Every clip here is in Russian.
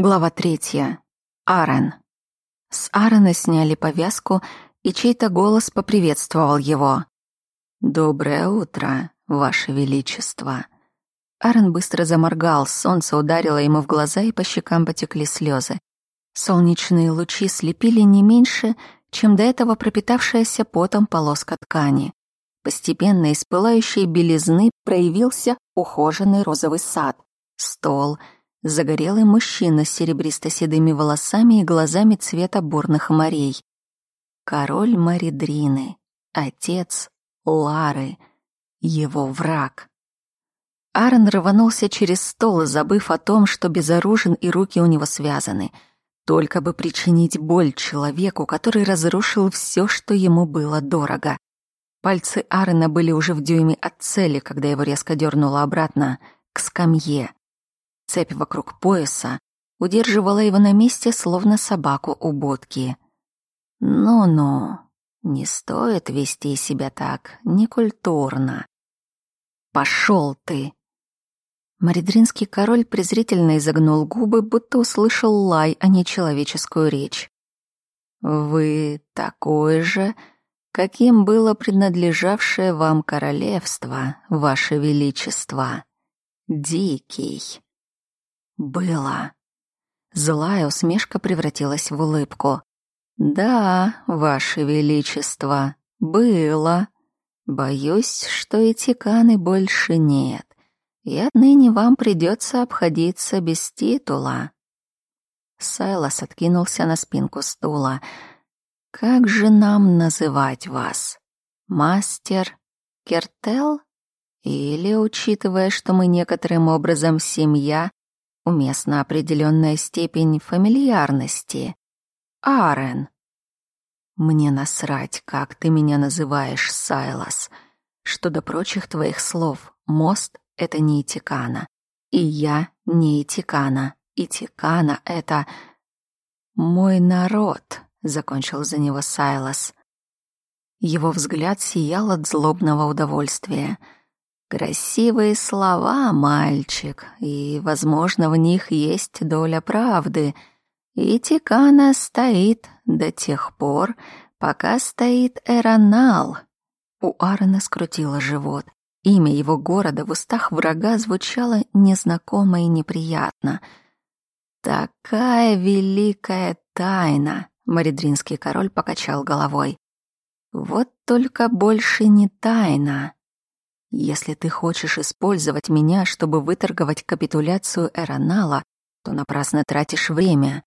Глава третья. Аарон. С Аарона сняли повязку, и чей-то голос поприветствовал его. «Доброе утро, Ваше Величество». Аарон быстро заморгал, солнце ударило ему в глаза, и по щекам потекли слезы. Солнечные лучи слепили не меньше, чем до этого пропитавшаяся потом полоска ткани. Постепенно из пылающей белизны проявился ухоженный розовый сад, стол — загорелый мужчина с серебристо-седыми волосами и глазами цвета бурных морей. Король Маридрины, отец Лары, его враг. Аарон рванулся через стол, забыв о том, что безоружен и руки у него связаны, только бы причинить боль человеку, который разрушил все, что ему было дорого. Пальцы Аарона были уже в дюйме от цели, когда его резко дернуло обратно, к скамье. Цепь вокруг пояса удерживала его на месте, словно собаку у будки. «Ну-ну, не стоит вести себя так некультурно. Пошел ты!» Маридринский король презрительно изогнул губы, будто услышал лай, а не человеческую речь. «Вы такой же, каким было принадлежавшее вам королевство, ваше величество. Дикий». Было. Злая усмешка превратилась в улыбку. «Да, Ваше Величество, было. Боюсь, что и тиканы больше нет, и отныне вам придется обходиться без титула». Сайлос откинулся на спинку стула. «Как же нам называть вас? Мастер Кертел? Или, учитывая, что мы некоторым образом семья, уместна определенная степень фамильярности. Арен. Мне насрать, как ты меня называешь, Сайлас. Что до прочих твоих слов, мост — это не Итикана. И я не Итикана. Итикана — это... Мой народ, — закончил за него Сайлас. Его взгляд сиял от злобного удовольствия — Красивые слова, мальчик, и, возможно, в них есть доля правды. И Тикана стоит до тех пор, пока стоит Эронал. У Аарона скрутило живот. Имя его города в устах врага звучало незнакомо и неприятно. «Такая великая тайна!» — Маридринский король покачал головой. «Вот только больше не тайна!» Если ты хочешь использовать меня, чтобы выторговать капитуляцию Эронала, то напрасно тратишь время.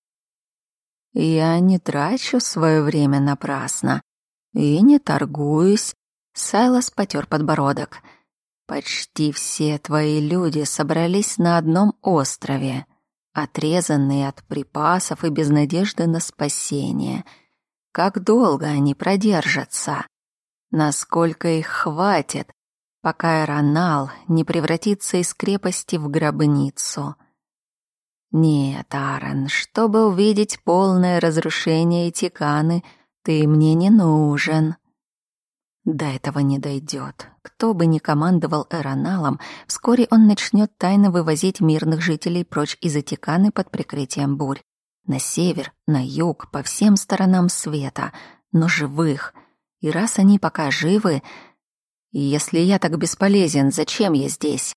Я не трачу свое время напрасно и не торгуюсь. Сайлас потер подбородок. Почти все твои люди собрались на одном острове, отрезанные от припасов и без надежды на спасение. Как долго они продержатся? Насколько их хватит, пока Эронал не превратится из крепости в гробницу. Нет, Аарон, чтобы увидеть полное разрушение Тиканы, ты мне не нужен. До этого не дойдет. Кто бы ни командовал Эроналом, вскоре он начнет тайно вывозить мирных жителей прочь из Атиканы под прикрытием бурь. На север, на юг, по всем сторонам света, но живых. И раз они пока живы, если я так бесполезен, зачем я здесь?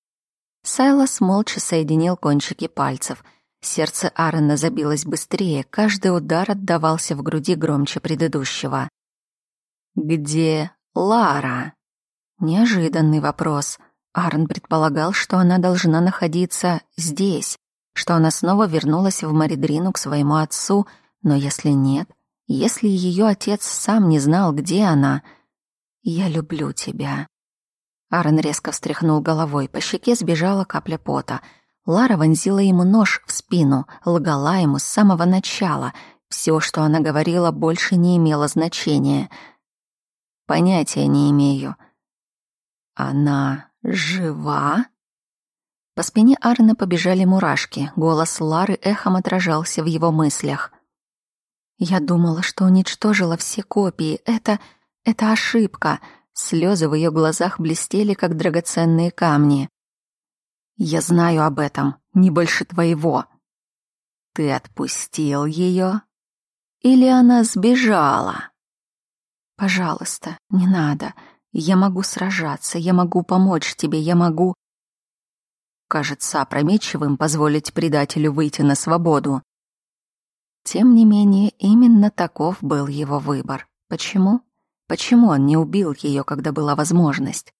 Сайлас молча соединил кончики пальцев. Сердце Аарона забилось быстрее, каждый удар отдавался в груди громче предыдущего. «Где Лара?» Неожиданный вопрос. Аарон предполагал, что она должна находиться здесь, что она снова вернулась в Маридрину к своему отцу, но если нет, если ее отец сам не знал, где она — «Я люблю тебя». Аарон резко встряхнул головой, по щеке сбежала капля пота. Лара вонзила ему нож в спину, лгала ему с самого начала. Все, что она говорила, больше не имело значения. Понятия не имею. Она жива? По спине Арна побежали мурашки. Голос Лары эхом отражался в его мыслях. Я думала, что уничтожила все копии. Это это ошибка. Слезы в ее глазах блестели, как драгоценные камни. Я знаю об этом, не больше твоего. Ты отпустил ее? Или она сбежала? Пожалуйста, не надо. Я могу сражаться, я могу помочь тебе, я могу... Кажется опрометчивым позволить предателю выйти на свободу. Тем не менее, именно таков был его выбор. Почему? Почему он не убил ее, когда была возможность?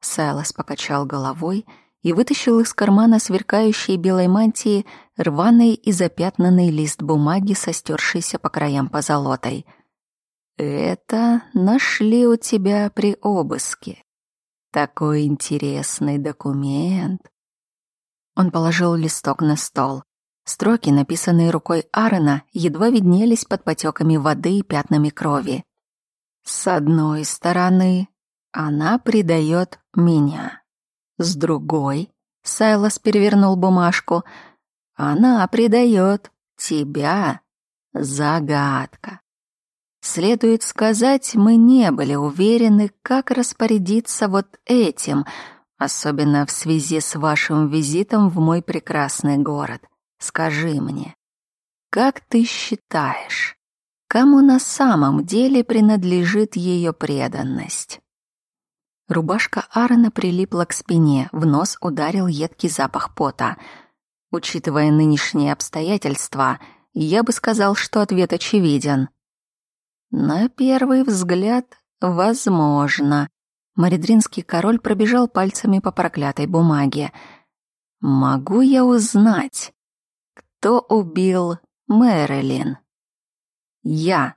Сайлас покачал головой и вытащил из кармана сверкающей белой мантии рваный и запятнанный лист бумаги со стершейся по краям позолотой. «Это нашли у тебя при обыске. Такой интересный документ». Он положил листок на стол. Строки, написанные рукой Аарона, едва виднелись под потеками воды и пятнами крови. С одной стороны, она предает меня. С другой, Сайлас перевернул бумажку, она предает тебя. Загадка. Следует сказать, мы не были уверены, как распорядиться вот этим, особенно в связи с вашим визитом в мой прекрасный город. Скажи мне, как ты считаешь, кому на самом деле принадлежит ее преданность? Рубашка Аарона прилипла к спине, в нос ударил едкий запах пота. Учитывая нынешние обстоятельства, я бы сказал, что ответ очевиден. На первый взгляд, возможно. Маридринский король пробежал пальцами по проклятой бумаге. Могу я узнать, кто убил Мэрилин? Я.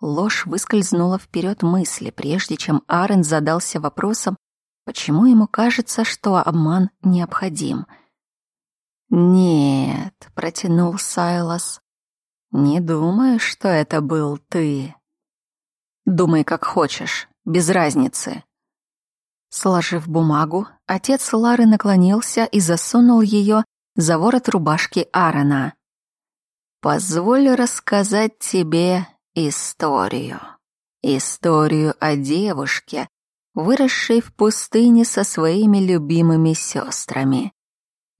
Ложь выскользнула вперед мысли, прежде чем Арен задался вопросом, почему ему кажется, что обман необходим. «Нет», — протянул Сайлас, — «не думаю, что это был ты». «Думай, как хочешь, без разницы». Сложив бумагу, отец Лары наклонился и засунул ее за ворот рубашки Аарона. «Позволь рассказать тебе историю. Историю о девушке, выросшей в пустыне со своими любимыми сестрами.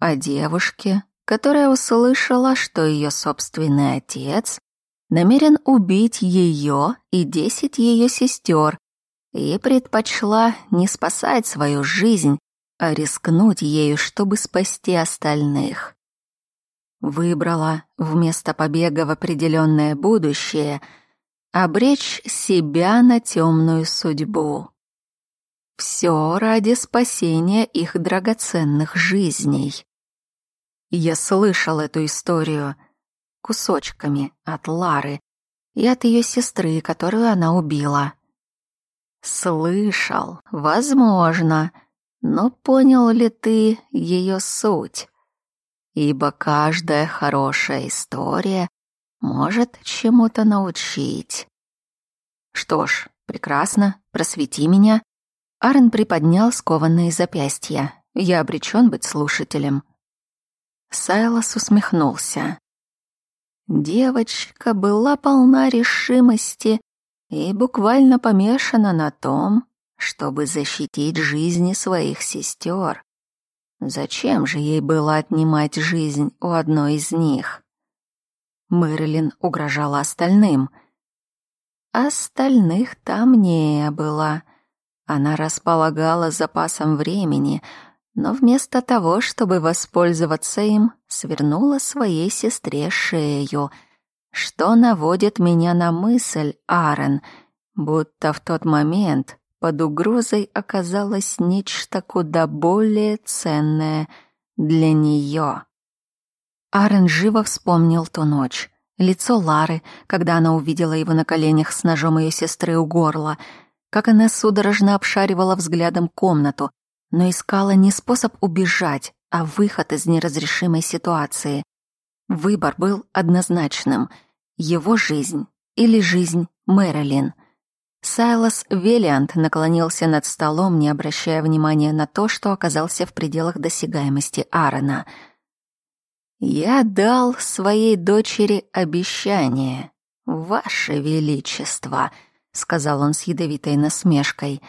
О девушке, которая услышала, что ее собственный отец намерен убить ее и десять ее сестер, и предпочла не спасать свою жизнь, а рискнуть ею, чтобы спасти остальных. Выбрала вместо побега в определенное будущее — обречь себя на темную судьбу. Все ради спасения их драгоценных жизней. Я слышал эту историю кусочками от Лары и от ее сестры, которую она убила. Слышал, возможно, но понял ли ты ее суть? Ибо каждая хорошая история может чему-то научить. Что ж, прекрасно, просвети меня. Арен приподнял скованные запястья. Я обречен быть слушателем. Сайлос усмехнулся. Девочка была полна решимости и буквально помешана на том, чтобы защитить жизни своих сестер. Зачем же ей было отнимать жизнь у одной из них? Мэрилин угрожала остальным. Остальных там не было. Она располагала запасом времени, но вместо того, чтобы воспользоваться им, свернула своей сестре шею, что наводит меня на мысль, Аарон, будто в тот момент под угрозой оказалось нечто куда более ценное для нее. Арен живо вспомнил ту ночь. Лицо Лары, когда она увидела его на коленях с ножом ее сестры у горла, как она судорожно обшаривала взглядом комнату, но искала не способ убежать, а выход из неразрешимой ситуации. Выбор был однозначным — его жизнь или жизнь Мэрилин. Сайлас Велиант наклонился над столом, не обращая внимания на то, что оказался в пределах досягаемости Аарона — я дал своей дочери обещание, ваше величество, сказал он с ядовитой насмешкой.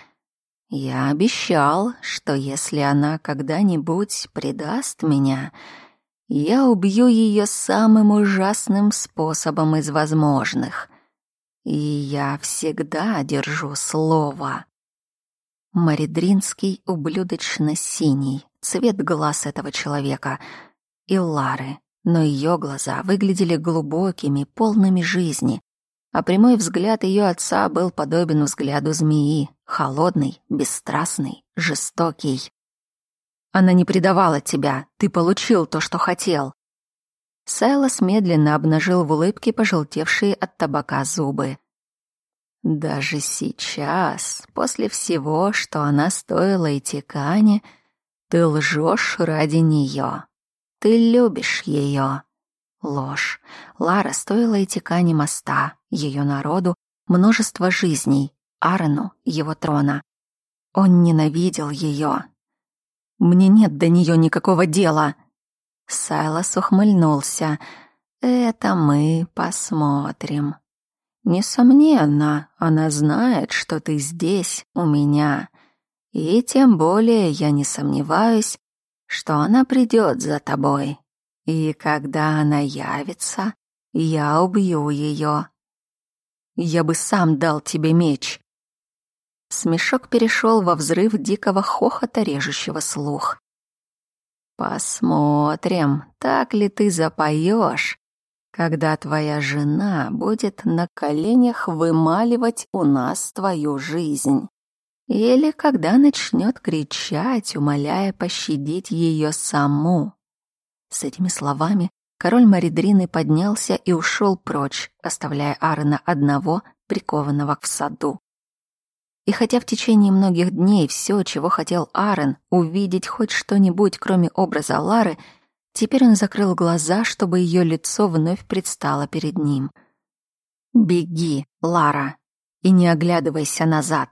Я обещал, что если она когда-нибудь предаст меня, Я убью ее самым ужасным способом из возможных. И я всегда держу слово. Маридринский ублюдочно синий, цвет глаз этого человека, и Лары, но ее глаза выглядели глубокими, полными жизни, а прямой взгляд ее отца был подобен взгляду змеи, холодный, бесстрастный, жестокий. Она не предавала тебя, ты получил то, что хотел. Сайлос медленно обнажил в улыбке пожелтевшие от табака зубы. Даже сейчас, после всего, что она стоила Итикане, ты лжешь ради нее. Ты любишь ее. Ложь. Лара стоила Итикане моста, ее народу, множество жизней, Арену, его трона. Он ненавидел ее. Мне нет до нее никакого дела. Сайлос ухмыльнулся. Это мы посмотрим. Несомненно, она знает, что ты здесь, у меня. И тем более я не сомневаюсь, что она придет за тобой. И когда она явится, я убью ее. Я бы сам дал тебе меч. Смешок перешел во взрыв дикого хохота, режущего слух. Посмотрим, так ли ты запоешь, когда твоя жена будет на коленях вымаливать у нас твою жизнь. Или когда начнет кричать, умоляя пощадить ее саму. С этими словами король Маридрины поднялся и ушел прочь, оставляя Аарона одного, прикованного в саду. И хотя в течение многих дней все, чего хотел Аарон, увидеть хоть что-нибудь, кроме образа Лары — Теперь он закрыл глаза, чтобы ее лицо вновь предстало перед ним. «Беги, Лара, и не оглядывайся назад.